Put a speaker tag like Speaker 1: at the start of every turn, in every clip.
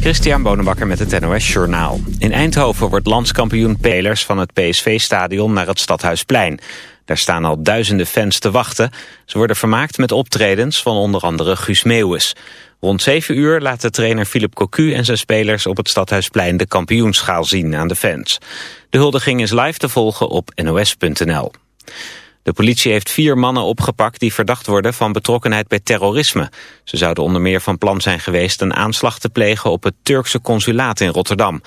Speaker 1: Christian Bonenbakker met het NOS Journaal. In Eindhoven wordt landskampioen Pelers van het PSV-stadion naar het Stadhuisplein. Daar staan al duizenden fans te wachten. Ze worden vermaakt met optredens van onder andere Guus Meeuwis. Rond 7 uur laat de trainer Philip Cocu en zijn spelers op het Stadhuisplein de kampioenschaal zien aan de fans. De huldiging is live te volgen op nos.nl. De politie heeft vier mannen opgepakt die verdacht worden van betrokkenheid bij terrorisme. Ze zouden onder meer van plan zijn geweest een aanslag te plegen op het Turkse consulaat in Rotterdam.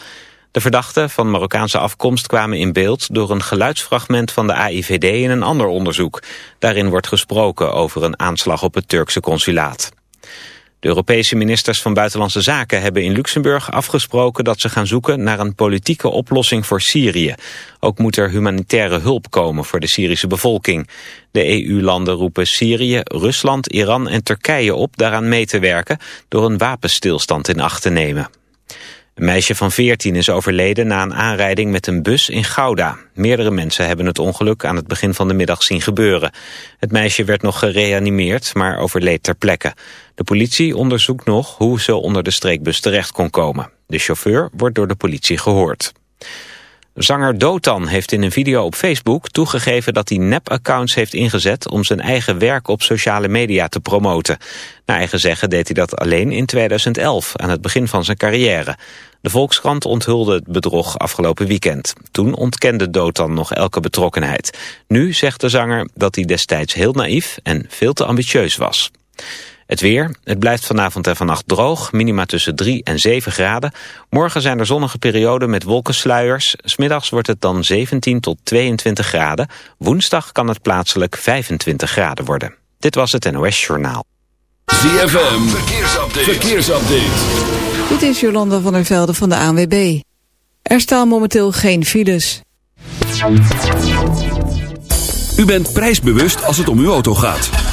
Speaker 1: De verdachten van Marokkaanse afkomst kwamen in beeld door een geluidsfragment van de AIVD in een ander onderzoek. Daarin wordt gesproken over een aanslag op het Turkse consulaat. De Europese ministers van Buitenlandse Zaken hebben in Luxemburg afgesproken dat ze gaan zoeken naar een politieke oplossing voor Syrië. Ook moet er humanitaire hulp komen voor de Syrische bevolking. De EU-landen roepen Syrië, Rusland, Iran en Turkije op daaraan mee te werken door een wapenstilstand in acht te nemen. Een meisje van 14 is overleden na een aanrijding met een bus in Gouda. Meerdere mensen hebben het ongeluk aan het begin van de middag zien gebeuren. Het meisje werd nog gereanimeerd, maar overleed ter plekke. De politie onderzoekt nog hoe ze onder de streekbus terecht kon komen. De chauffeur wordt door de politie gehoord. Zanger Dotan heeft in een video op Facebook toegegeven dat hij nep-accounts heeft ingezet om zijn eigen werk op sociale media te promoten. Naar eigen zeggen deed hij dat alleen in 2011, aan het begin van zijn carrière. De Volkskrant onthulde het bedrog afgelopen weekend. Toen ontkende Dotan nog elke betrokkenheid. Nu zegt de zanger dat hij destijds heel naïef en veel te ambitieus was. Het weer. Het blijft vanavond en vannacht droog. Minima tussen 3 en 7 graden. Morgen zijn er zonnige perioden met wolkensluiers. Smiddags wordt het dan 17 tot 22 graden. Woensdag kan het plaatselijk 25 graden worden. Dit was het NOS Journaal.
Speaker 2: ZFM. Verkeersupdate. Verkeersupdate.
Speaker 3: Dit is Jolanda van der Velde van de ANWB. Er staan momenteel geen files.
Speaker 2: U bent prijsbewust als het om uw auto gaat.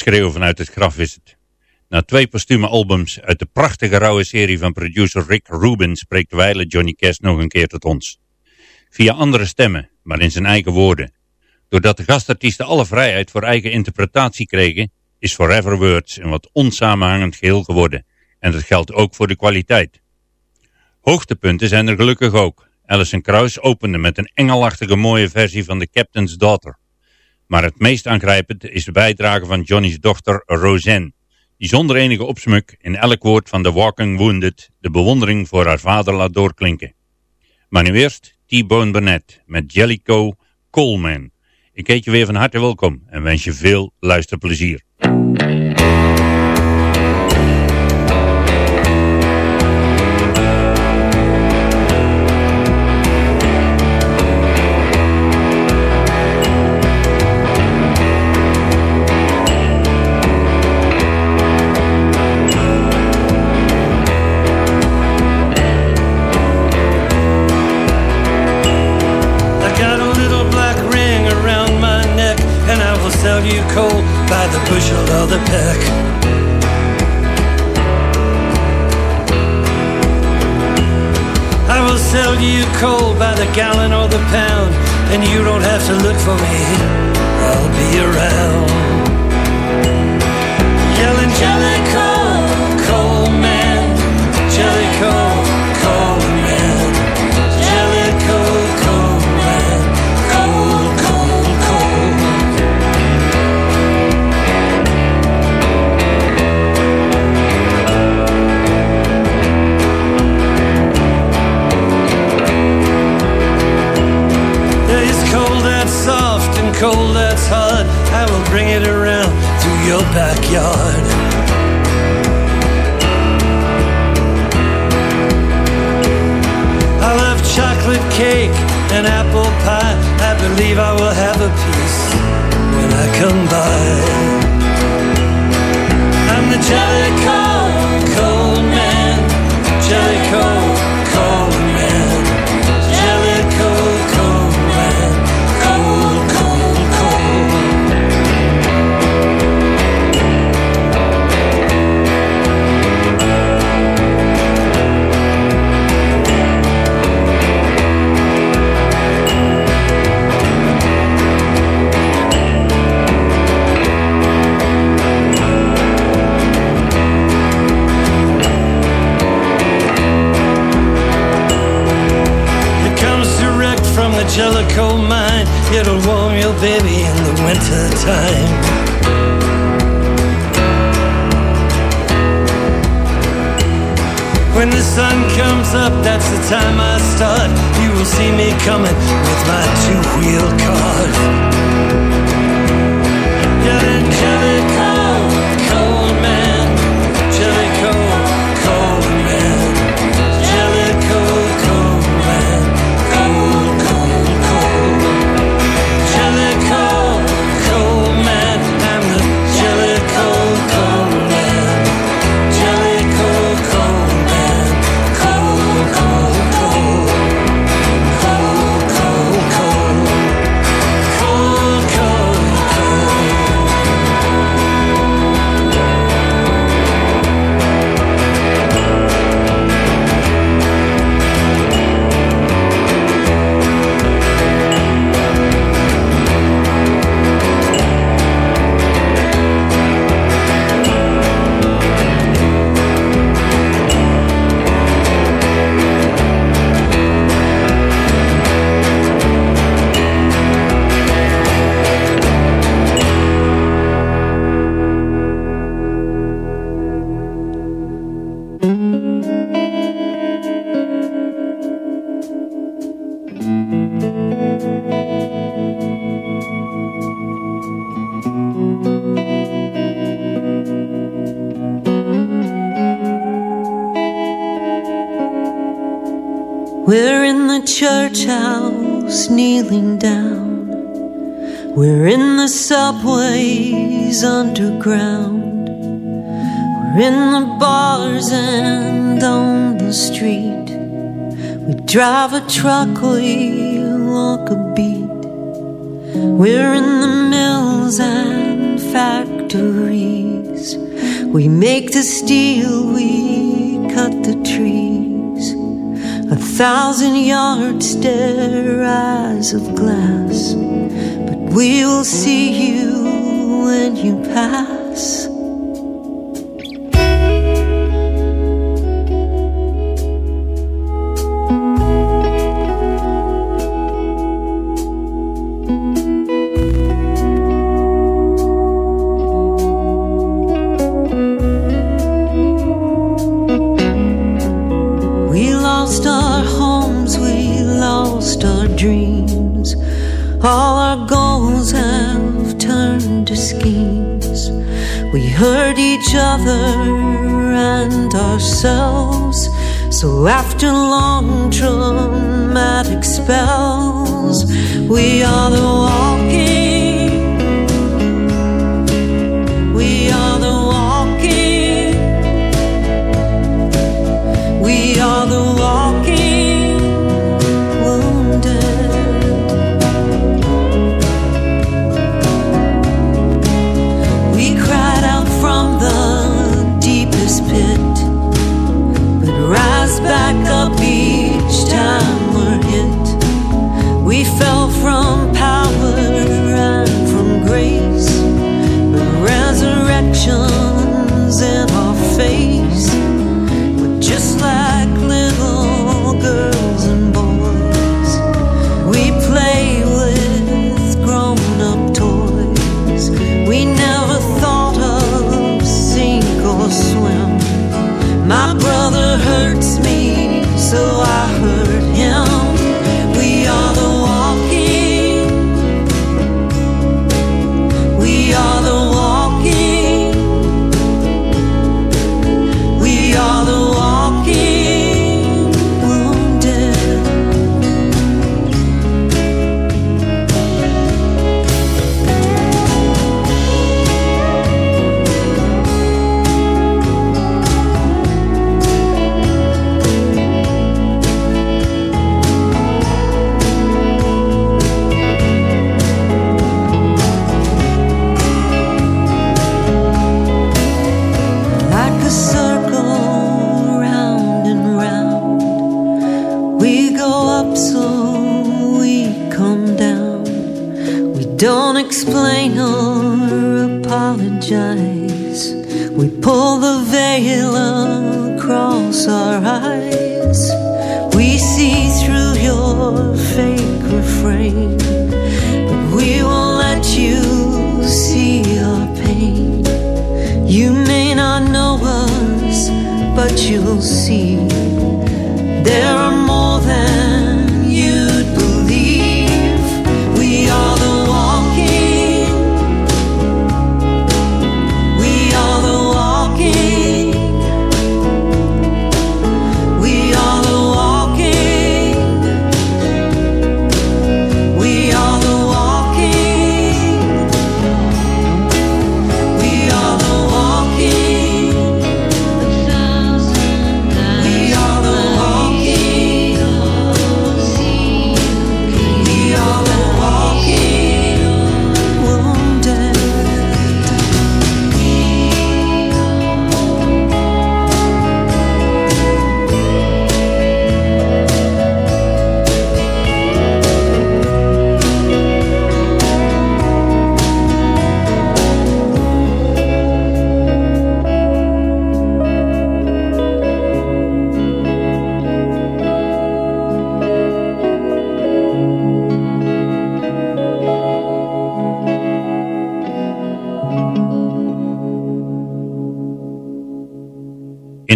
Speaker 4: Laatste schreeuw vanuit het graf is het. Na twee postume albums uit de prachtige rauwe serie van producer Rick Rubin spreekt wijle Johnny Cash nog een keer tot ons. Via andere stemmen, maar in zijn eigen woorden. Doordat de gastartiesten alle vrijheid voor eigen interpretatie kregen, is Forever Words een wat onsamenhangend geheel geworden. En dat geldt ook voor de kwaliteit. Hoogtepunten zijn er gelukkig ook. Alison Krauss opende met een engelachtige mooie versie van The Captain's Daughter. Maar het meest aangrijpend is de bijdrage van Johnny's dochter Roseanne, die zonder enige opsmuk in elk woord van The Walking Wounded de bewondering voor haar vader laat doorklinken. Maar nu eerst T-Bone Burnett met Jellicoe Coleman. Ik heet je weer van harte welkom en wens je veel luisterplezier.
Speaker 5: Jellicoe mine. It'll warm your baby in the winter time. When the sun comes up, that's the time I start. You will see me coming with my two-wheel cart. Yelling Jellicoe, cold
Speaker 6: kneeling down. We're in the subways underground. We're in the bars and on the street. We drive a truck, we walk a beat. We're in the mills and factories. We make the steel, we cut the trees. Thousand yards stare eyes of glass. But we will see you when you pass. Other and ourselves. So after long traumatic spells, we are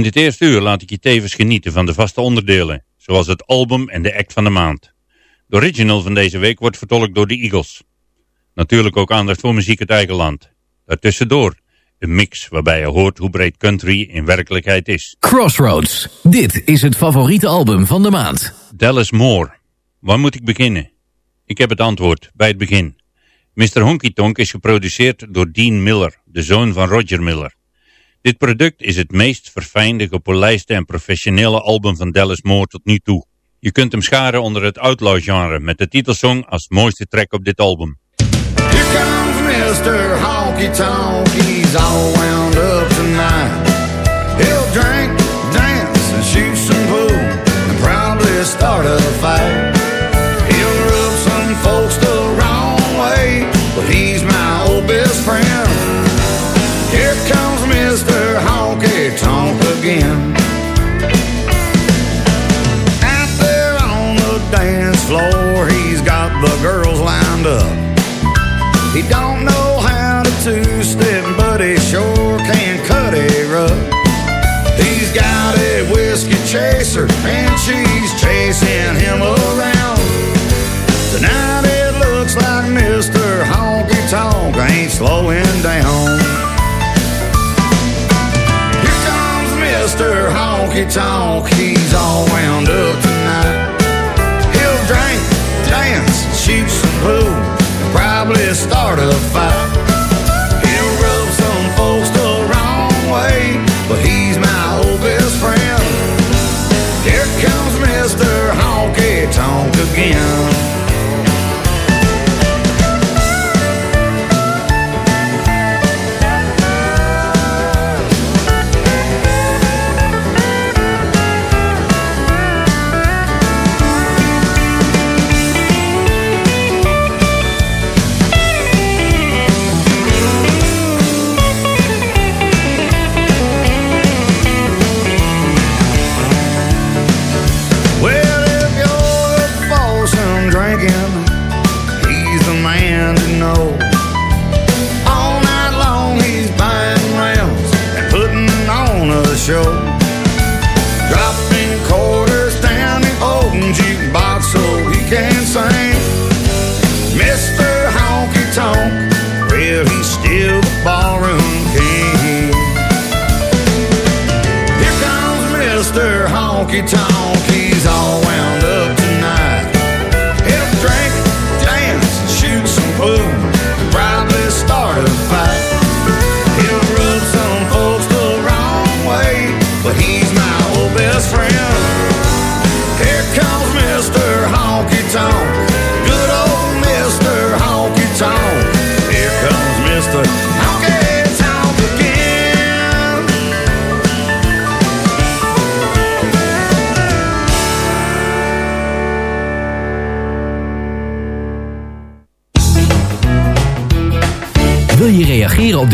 Speaker 6: In
Speaker 4: dit eerste uur laat ik je tevens genieten van de vaste onderdelen, zoals het album en de act van de maand. De original van deze week wordt vertolkt door de Eagles. Natuurlijk ook aandacht voor muziek uit eigen land. Daartussendoor een mix waarbij je hoort hoe breed country in werkelijkheid is.
Speaker 7: Crossroads. Dit is het favoriete album van de maand.
Speaker 4: Dallas Moore. Waar moet ik beginnen? Ik heb het antwoord, bij het begin. Mr. Honky Tonk is geproduceerd door Dean Miller, de zoon van Roger Miller. Dit product is het meest verfijnde, gepolijste en professionele album van Dallas Moore tot nu toe. Je kunt hem scharen onder het outlaw genre met de titelsong als mooiste track op dit album.
Speaker 8: Here comes Mr. Honky Tonk, he's all wound up tonight. He'll drink, dance, and shoot some pool, and probably start a fight. Floor, he's got the girls lined up. He don't know how to two-step, but he sure can cut a rug. He's got a whiskey chaser, and she's chasing him around. Tonight it looks like Mr. Honky Tonk ain't slowing down. Here comes Mr. Honky Tonk, he's all wound up probably start a fight.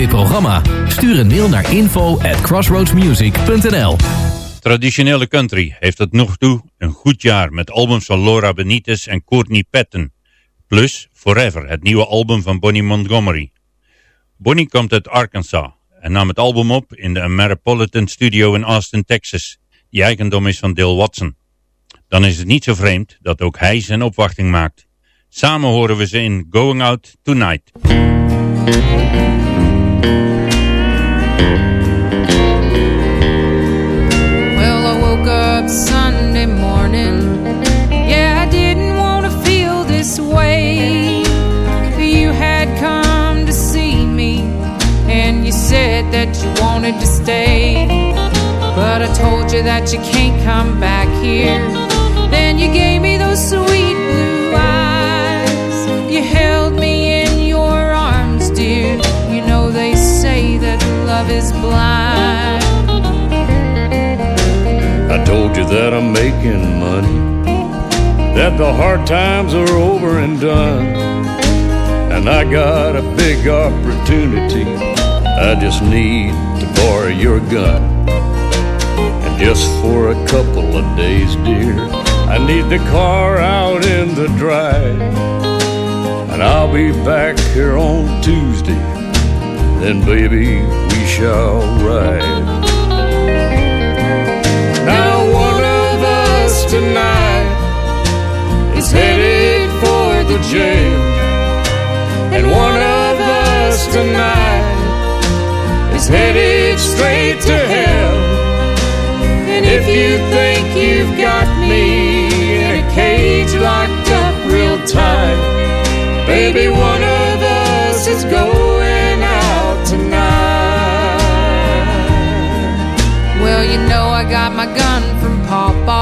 Speaker 7: Dit programma? Stuur een mail naar info at crossroadsmusic.nl
Speaker 4: Traditionele country heeft tot nog toe een goed jaar met albums van Laura Benitez en Courtney Patton. Plus Forever, het nieuwe album van Bonnie Montgomery. Bonnie komt uit Arkansas en nam het album op in de Ameripolitan Studio in Austin, Texas, die eigendom is van Dale Watson. Dan is het niet zo vreemd dat ook hij zijn opwachting maakt. Samen horen we ze in Going Out Tonight.
Speaker 9: That you wanted to stay. But I told you that you can't come back here. Then you gave me
Speaker 10: I told you that I'm making money, that the hard times are over and done. And I got a big opportunity. I just need to borrow your gun. And just for a couple of days, dear, I need the car out in the drive. And I'll be back here on Tuesday. Then, baby, we shall ride. the jail. And one of us tonight is headed straight to hell. And if you think you've got me in a cage locked up real tight, baby, one of us is going out tonight.
Speaker 9: Well, you know I got my gun from Papa.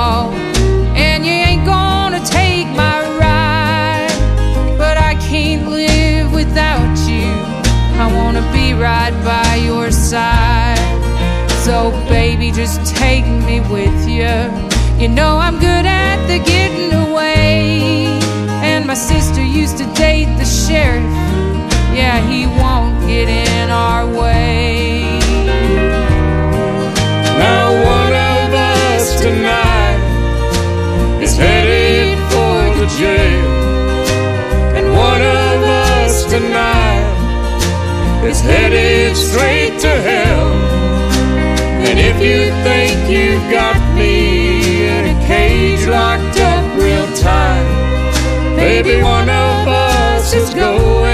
Speaker 9: So, baby, just take me with you. You know, I'm good at the getting away. And my sister used to date the sheriff. Yeah, he won't get in our way.
Speaker 10: Now, one of us tonight is headed for the jail. Is headed straight to hell. And if you think you've got me in a cage locked up real tight, maybe one of us is going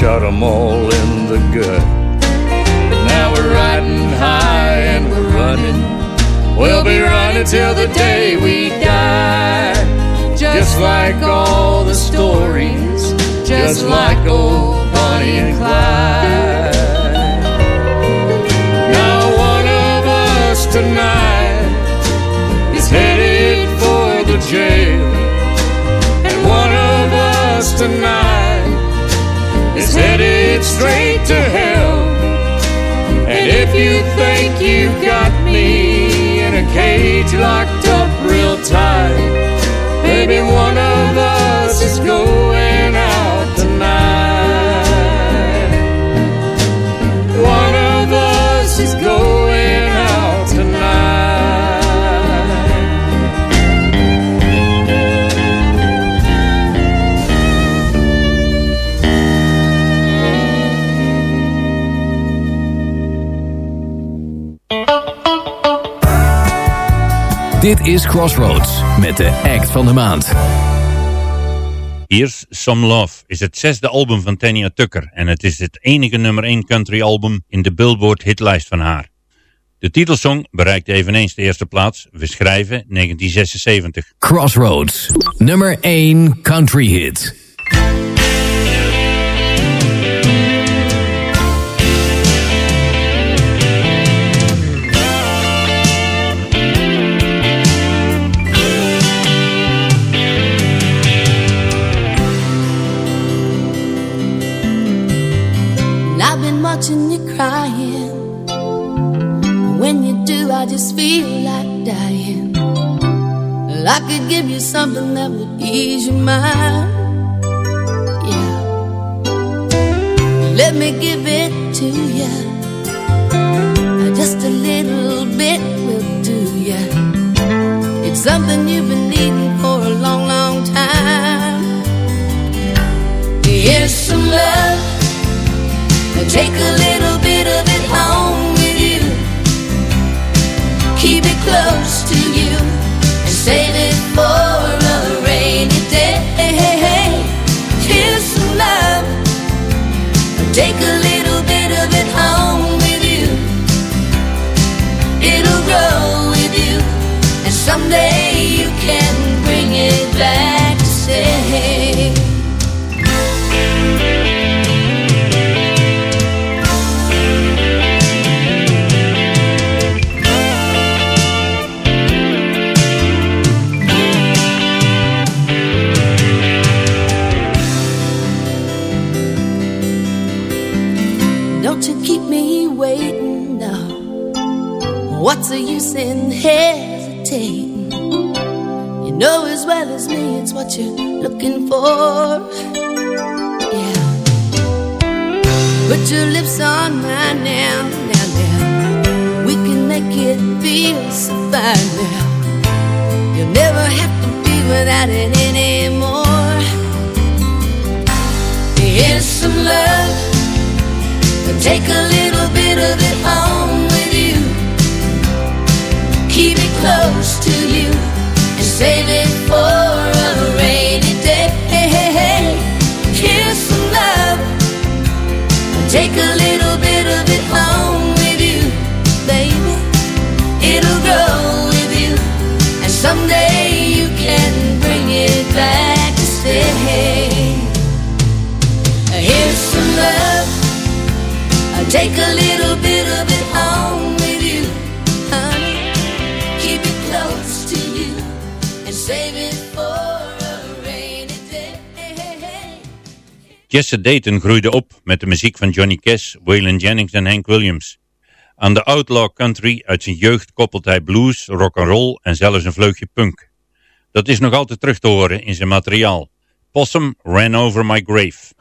Speaker 10: shot 'em all in the gut. But now we're riding high and we're running. We'll be running till the day we die. Just like all the stories, just like old Bonnie and Clyde. Now one of us tonight is headed for the jail. Straight to hell. And if you think you've got me in a cage locked up real tight, maybe
Speaker 7: Dit is Crossroads met de act van de maand.
Speaker 4: Here's Some Love is het zesde album van Tanya Tucker en het is het enige nummer 1 country album in de Billboard hitlijst van haar. De titelsong bereikte eveneens de eerste plaats, we schrijven 1976.
Speaker 7: Crossroads, nummer 1 country hit.
Speaker 11: Watching you crying. When you do, I just feel like dying. Well, I could give you something that would ease your mind. Yeah. Let me give it to you. Just a little bit will do ya. It's something you've been needing for a long, long time. Here's some love. Take a little bit of it home with you. Keep it close to you and save it What's the use in hesitating? You know as well as me it's what you're looking for. Yeah. Put your lips on mine now, now, now. We can make it feel so fine now. You'll never have to be without it anymore. Here's some love. Take a little bit of it close to you and save it for a rainy day. Here's some love.
Speaker 12: Take a little bit of it home with you, baby. It'll grow with you, and someday you can bring it back to stay. Here's some love.
Speaker 4: Take a little Jesse Dayton groeide op met de muziek van Johnny Cash, Waylon Jennings en Hank Williams. Aan de outlaw country uit zijn jeugd koppelt hij blues, rock and roll en zelfs een vleugje punk. Dat is nog altijd terug te horen in zijn materiaal. Possum ran over my grave.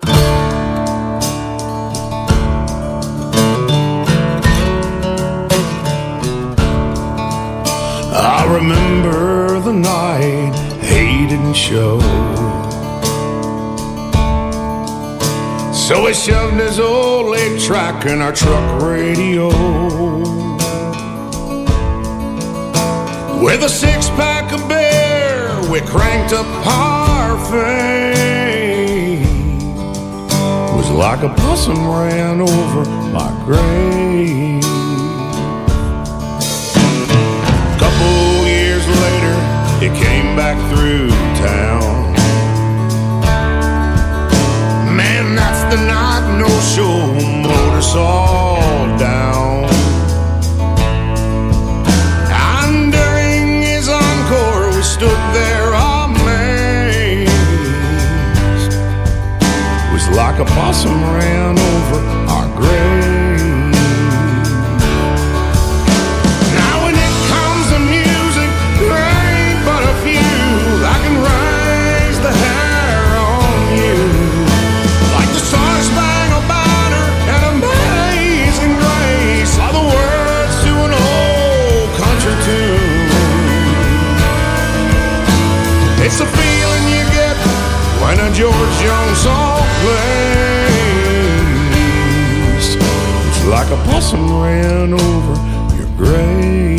Speaker 8: I remember the night he didn't show. So we shoved his old eight track in our truck radio. With a six pack of beer, we cranked up Parfait. Was like a possum ran over my grave. Couple years later, he came back through town. Us all down. And during his encore, we stood there amazed. It Was like a possum ran possum ran over your grave.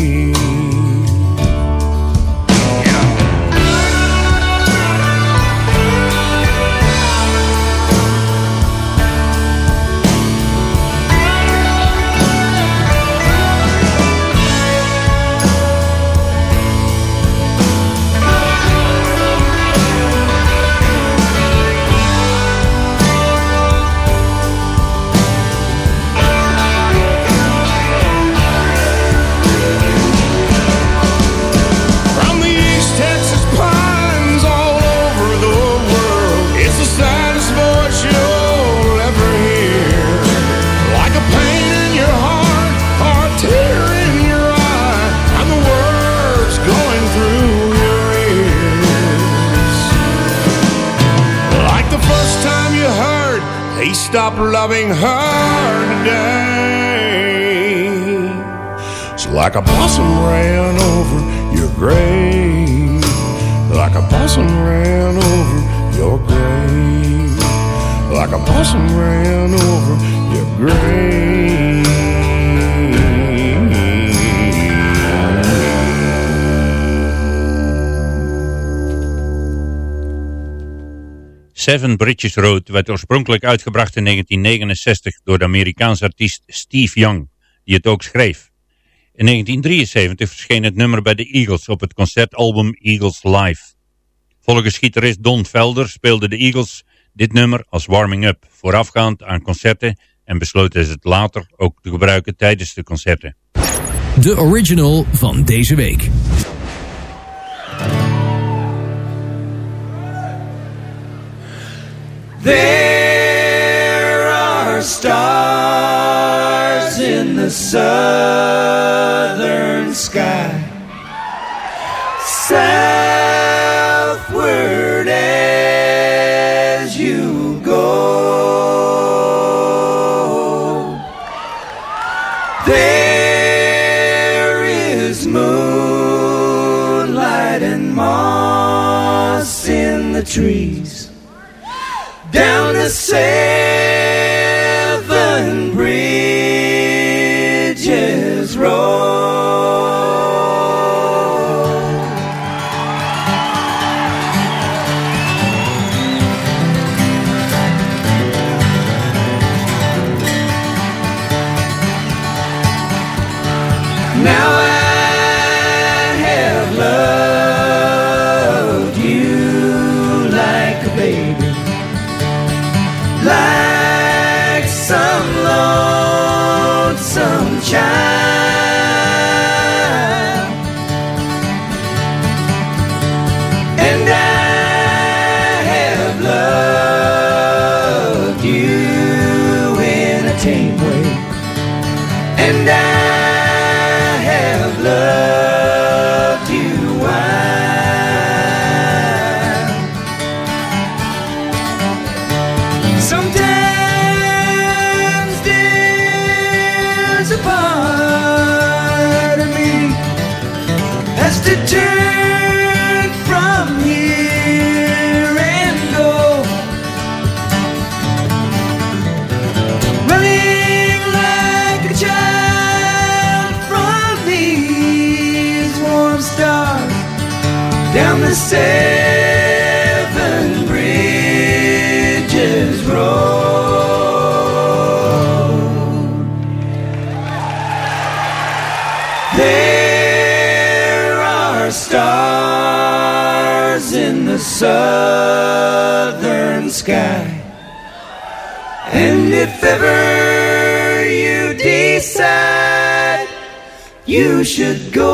Speaker 8: You heard, he stopped loving her today. It's like a possum ran over your grave. Like a possum ran over your grave. Like a possum ran over your grave.
Speaker 4: Seven Bridges Road werd oorspronkelijk uitgebracht in 1969 door de Amerikaanse artiest Steve Young, die het ook schreef. In 1973 verscheen het nummer bij de Eagles op het concertalbum Eagles Live. Volgens gitarist Don Felder speelden de Eagles dit nummer als warming-up voorafgaand aan concerten en besloten ze het later ook te gebruiken tijdens de concerten.
Speaker 7: De original van deze week.
Speaker 13: There are stars in the southern sky. Southward the seven
Speaker 6: sky. And if ever you decide you should go,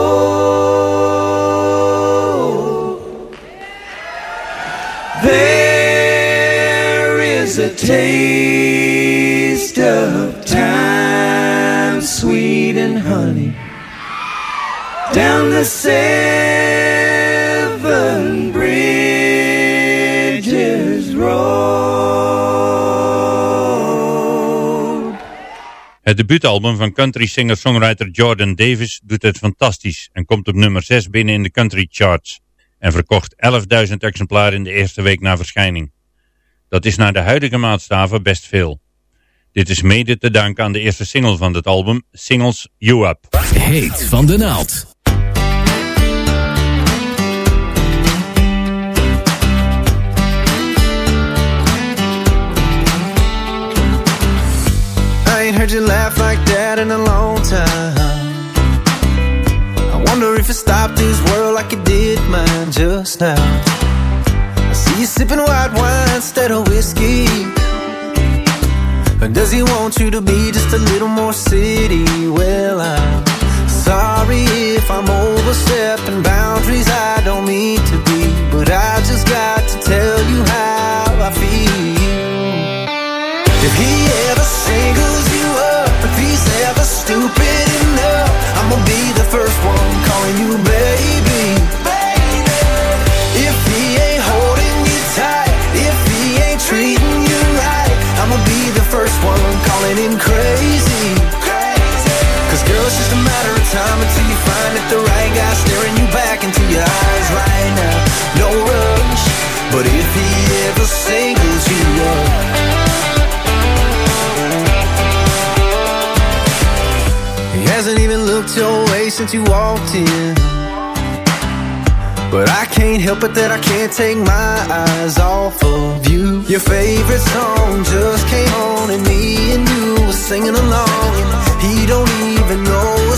Speaker 6: there is a taste of time, sweet and honey, down the seven
Speaker 4: Het debuutalbum van country singer-songwriter Jordan Davis doet het fantastisch en komt op nummer 6 binnen in de country charts en verkocht 11.000 exemplaren in de eerste week na verschijning. Dat is naar de huidige maatstaven best veel. Dit is mede te danken aan de eerste single van het album, Singles You Up.
Speaker 7: Heet van de naald.
Speaker 14: Heard you laugh like that in a long time. I wonder if it stopped this world like it did mine just now. I see you sipping white wine instead of whiskey. Does he want you to be just a little more city? Well, I'm sorry if I'm overstepping boundaries I don't mean to be. But I just got to tell you how I feel. Stupid enough, I'ma be the first one calling you baby. If he ain't holding you tight, if he ain't treating you right, I'ma be the first one calling him crazy. Cause girl, it's just a matter of time until you find that the right guy staring you back into your eyes right now. No rush, but if he ever singles you up. Your way since you walked in. But I can't help it that I can't take my eyes off of you. Your favorite song just came on, and me and you were singing along. And he don't even know a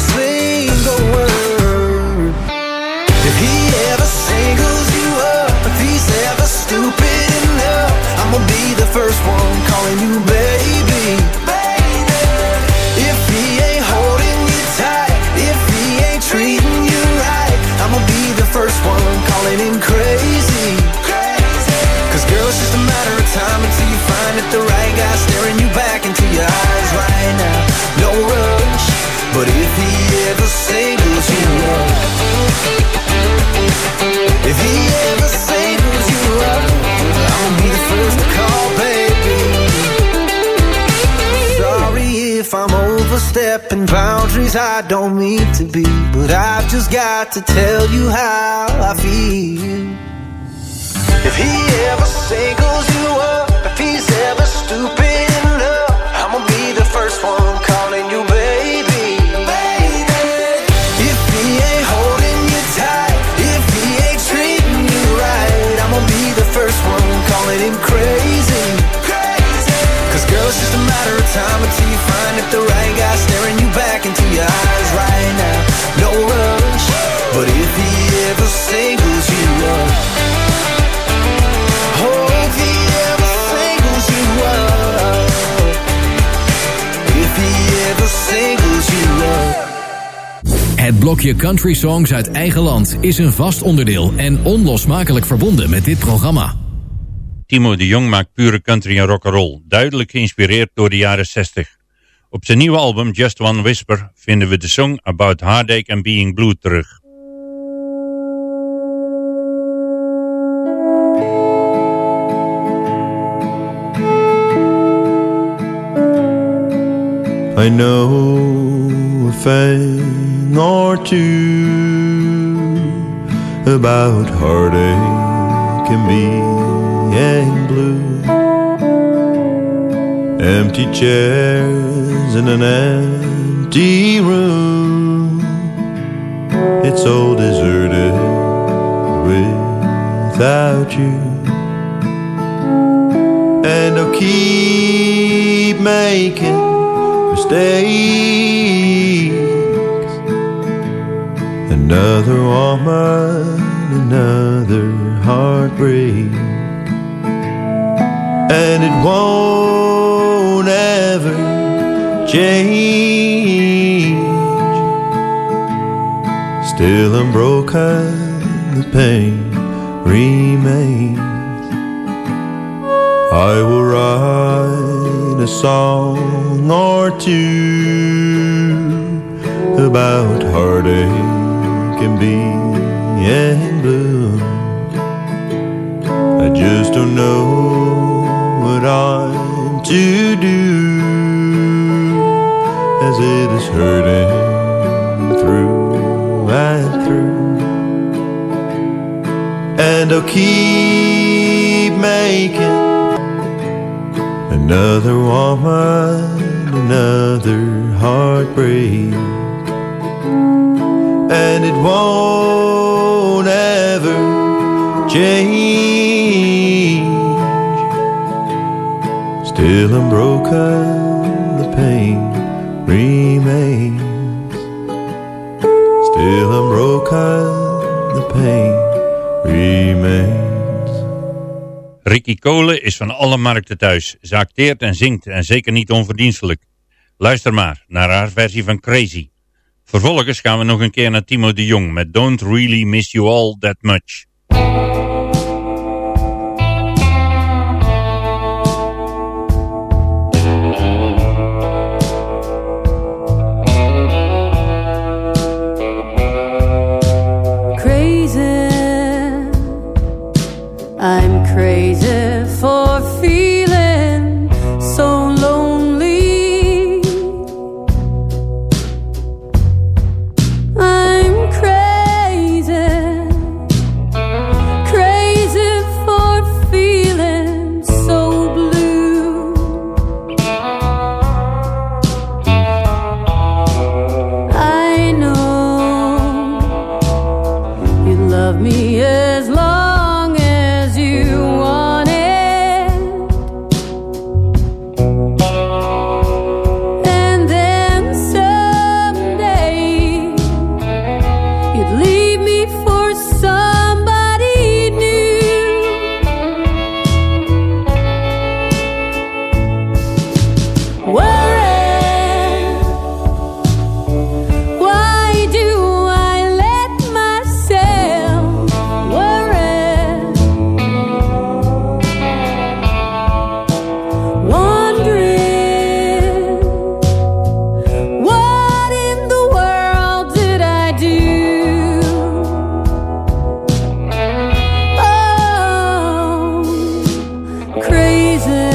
Speaker 14: I don't mean to be, but I've just got to tell you how I feel. If he ever singles you up, if he's ever stupid enough, I'ma be the first one calling you baby. If he ain't holding you tight, if he ain't treating you right, I'ma be the first one calling him crazy. Cause girl, it's just a matter of time back into your eyes right now. No rush, but if he ever singles you up, oh, if he ever singles you up, if he ever singles you up.
Speaker 7: Het blokje country songs uit eigen land is een vast onderdeel en onlosmakelijk verbonden met dit programma.
Speaker 4: Timo de Jong maakt pure country en rock'n'roll, duidelijk geïnspireerd door de jaren 60. Op zijn nieuwe album Just One Whisper vinden we de song About Heartache and Being Blue terug.
Speaker 15: I know a thing or two about heartache and being blue. Empty chairs in an empty room. It's all deserted without you. And I'll keep making mistakes. Another woman, another heartbreak. And it won't ever change. Still unbroken, the pain remains. I will write a song or two about heartache and being blue. I just don't know what I'm to do as it is hurting through and through. And I'll keep making another woman, another heartbreak. And it won't ever change. Still unbroken, the pain remains. Still unbroken, the pain remains.
Speaker 4: Ricky Cole is van alle markten thuis. Ze acteert en zingt en zeker niet onverdienstelijk. Luister maar naar haar versie van Crazy. Vervolgens gaan we nog een keer naar Timo de Jong met Don't Really Miss You All That Much.
Speaker 16: I'm Oh,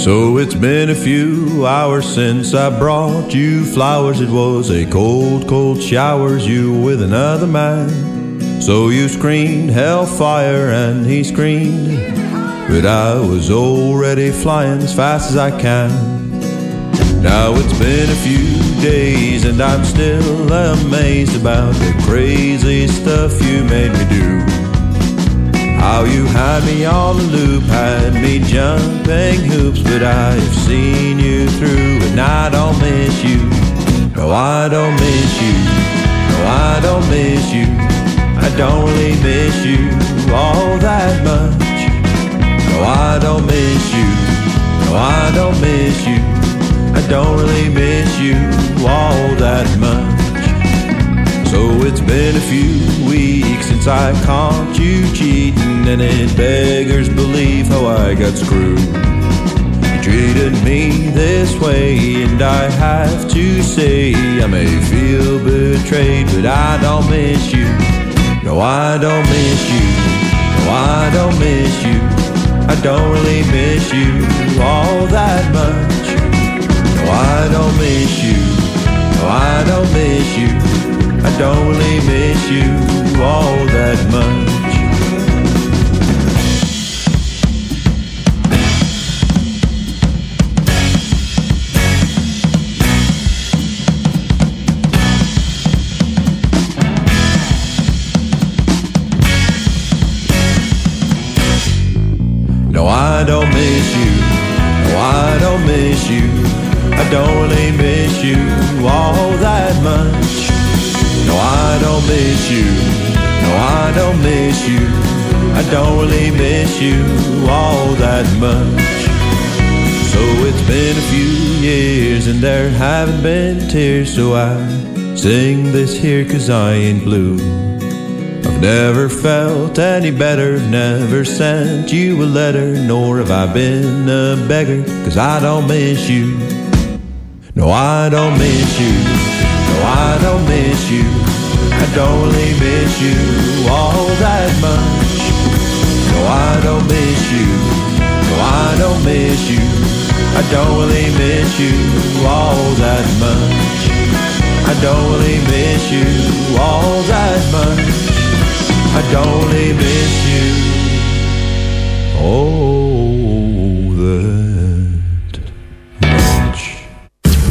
Speaker 15: So it's been a few hours since I brought you flowers. It was a cold, cold showers, you with another man. So you screamed hellfire and he screamed. But I was already flying as fast as I can. Now it's been a few days and I'm still amazed about the crazy stuff you made me do. How you had me on the loop, had me jumping hoops, but I have seen you through and I don't miss you. No, I don't miss you. No, I don't miss you. I don't really miss you all that much. No, I don't miss you. No, I don't miss you. I don't really miss you all that much. So it's been a few weeks since I caught you cheating, and it beggars belief how I got screwed. You treated me this way, and I have to say I may feel betrayed, but I don't miss you. No, I don't miss you. No, I don't miss you. I don't really miss you all that much. No, I don't miss you. No, I don't miss you. I don't really miss you all that much. No, I don't miss you. No, I don't miss you. I don't really miss you all that much. No, I don't miss you. No, I don't miss you. I don't really miss you all that much. So it's been a few years and there haven't been tears, so I sing this here cause I ain't blue. I've never felt any better, never sent you a letter, nor have I been a beggar, cause I don't miss you. No, I don't miss you. No, I don't miss you. I don't really miss you all that much. No, I don't miss you. No, I don't miss you. I don't really miss you all that much. I don't really miss you all that much. I don't really miss you. Oh, that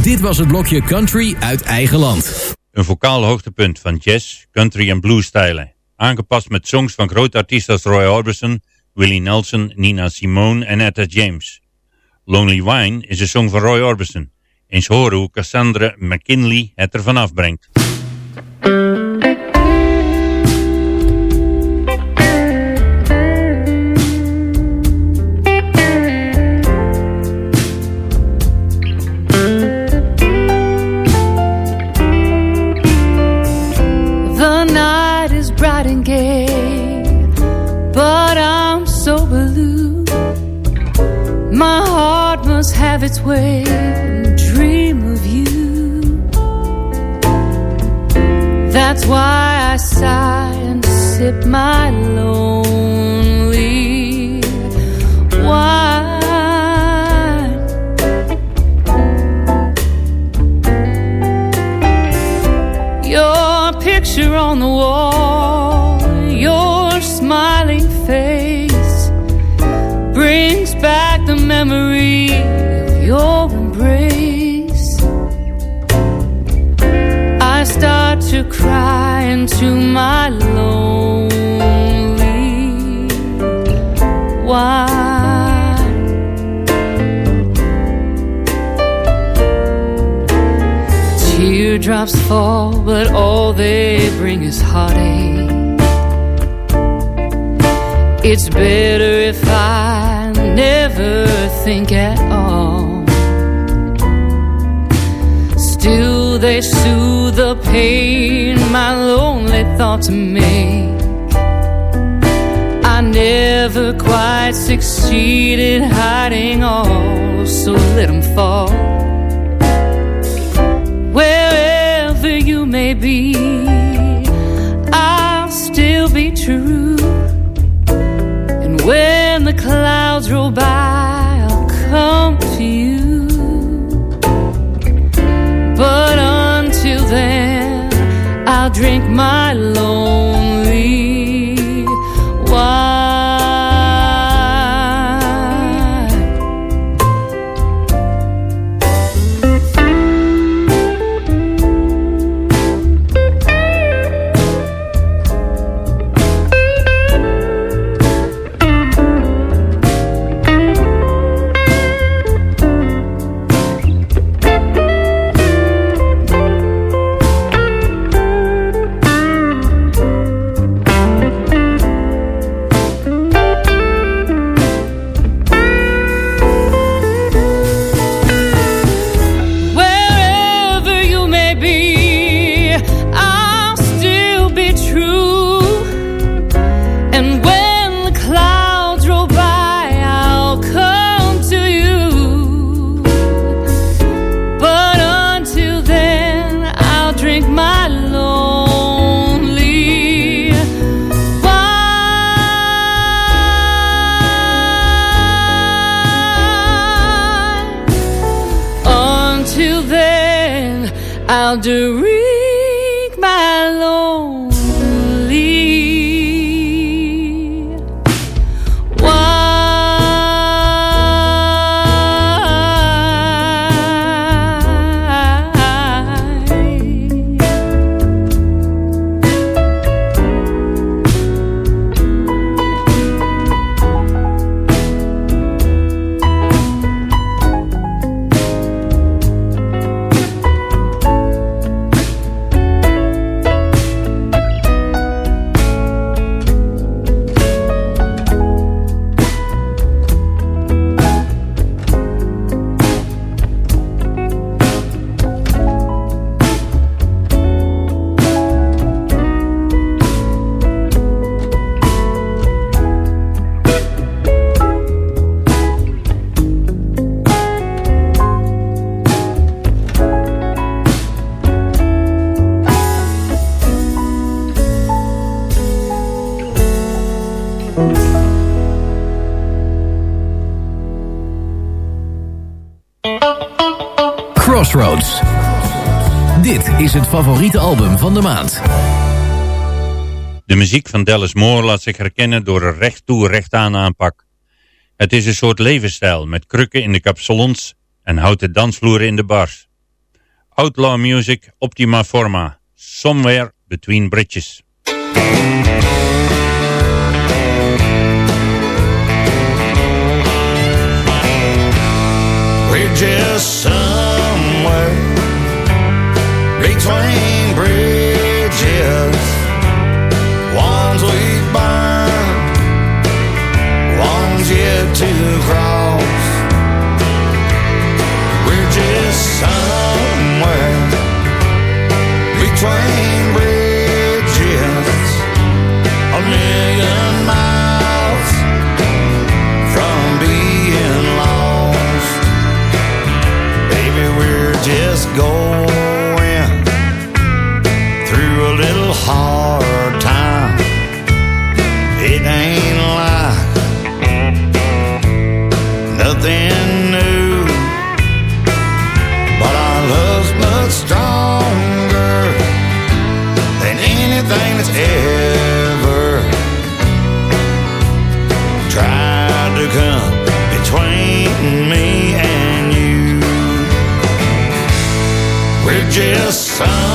Speaker 7: Dit was het blokje Country uit eigen land.
Speaker 4: Een vocaal hoogtepunt van jazz, country en blues stijlen. Aangepast met songs van grote artiesten als Roy Orbison, Willie Nelson, Nina Simone en Etta James. Lonely Wine is een song van Roy Orbison. Eens horen hoe Cassandra McKinley het ervan afbrengt.
Speaker 16: Its way and dream of you. That's why I sigh and sip my lonely Teardrops fall, but all they bring is heartache. It's better if I never think at all. Still, they soothe the pain my lonely thoughts make. I never quite succeeded hiding all, so let you
Speaker 7: Crossroads. Dit is het favoriete album van de maand.
Speaker 4: De muziek van Dallas Moore laat zich herkennen door een recht toe recht aan aanpak. Het is een soort levensstijl met krukken in de kapsalons en houten dansvloeren in de bars. Outlaw music optima forma, somewhere between bridges.
Speaker 8: We're just between bridges. Ones we've burned, ones yet to cross. We're just somewhere between
Speaker 17: injeção.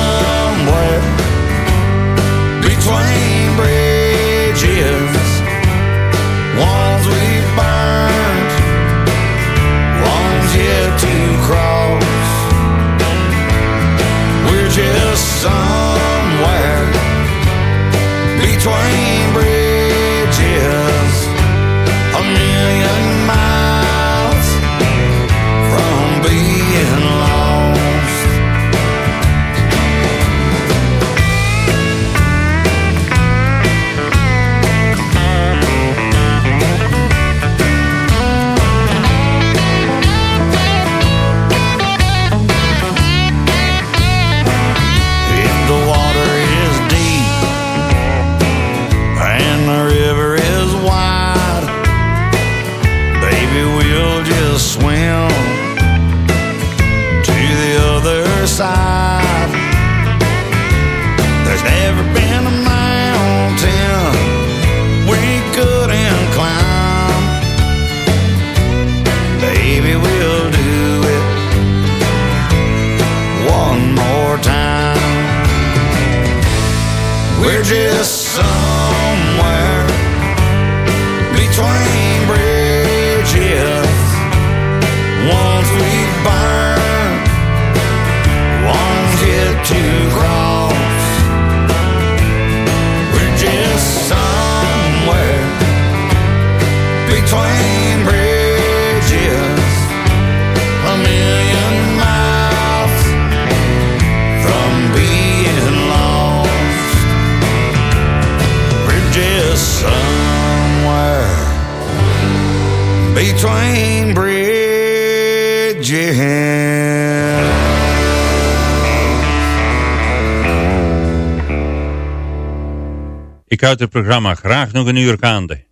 Speaker 4: Ik houd het programma graag nog een uur gaande.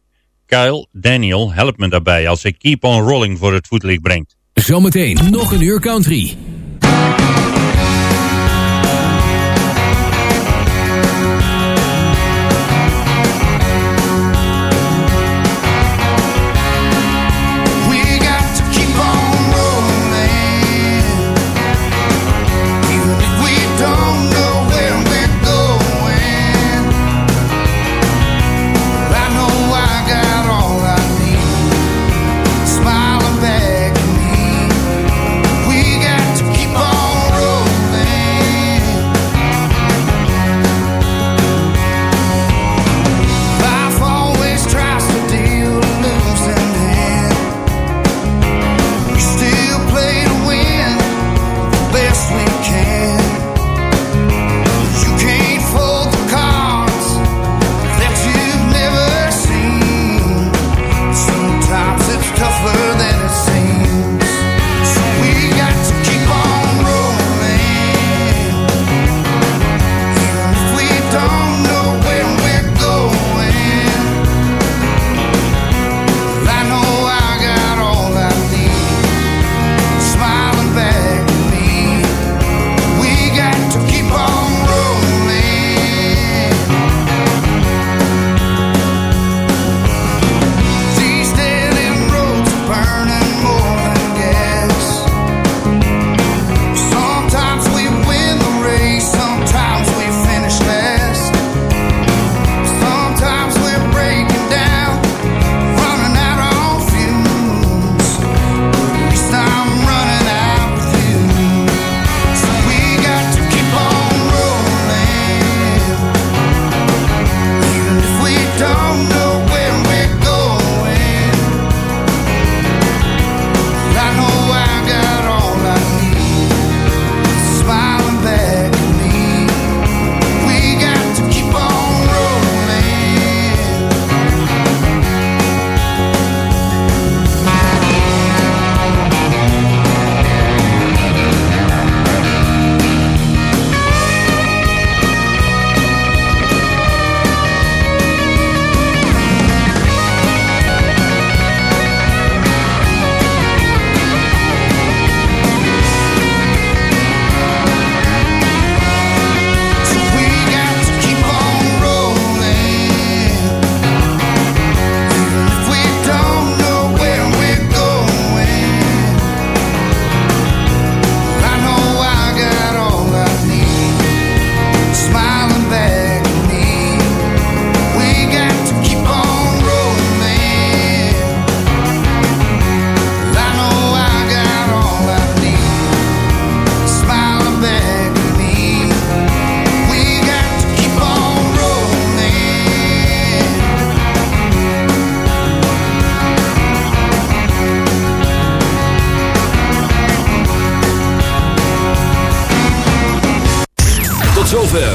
Speaker 4: Kyle, Daniel, help me daarbij als ik Keep On Rolling voor het voetlicht brengt.
Speaker 8: Zometeen nog een uur country.